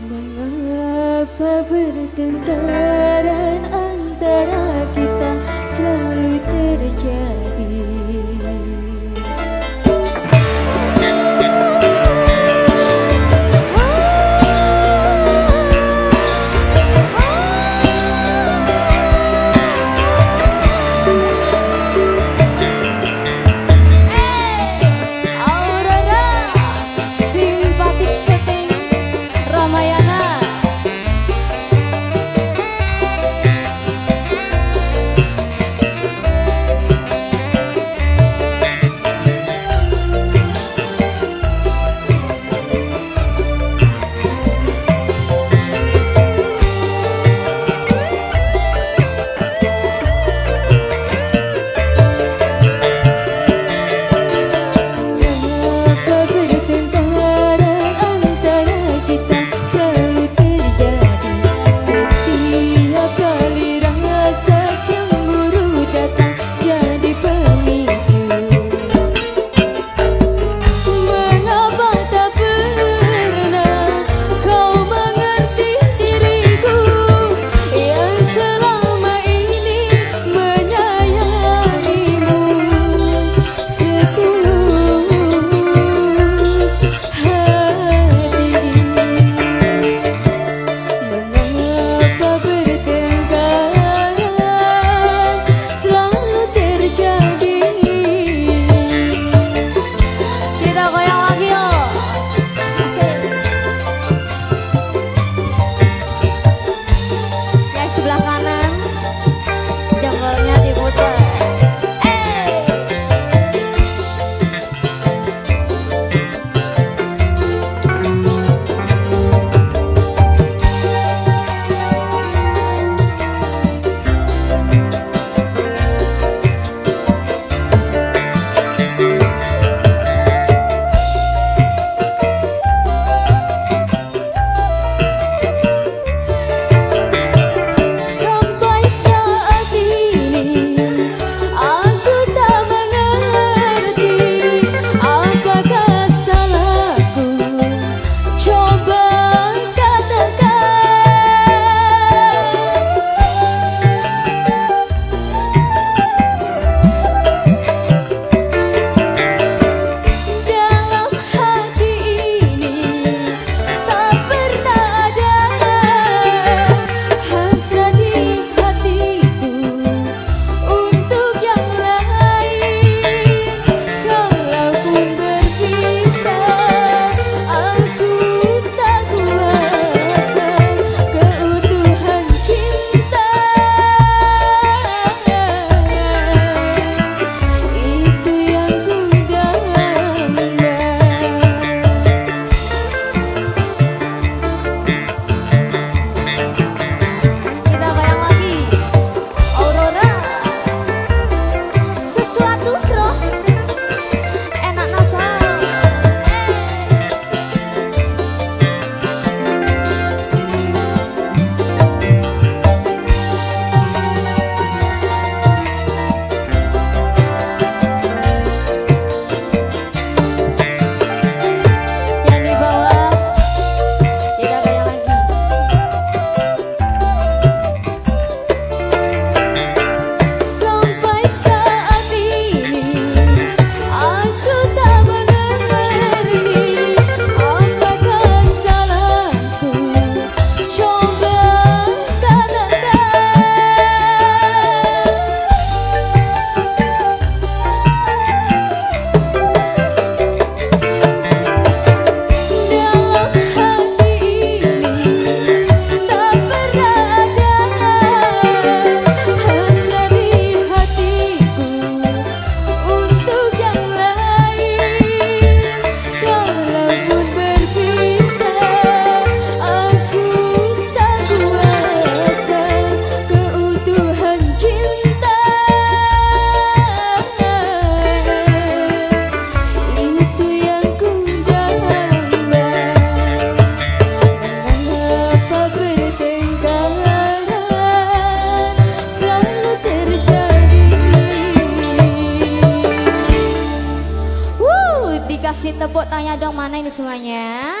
Mengapa bertengkaran tepuk tanya dong mana ini semuanya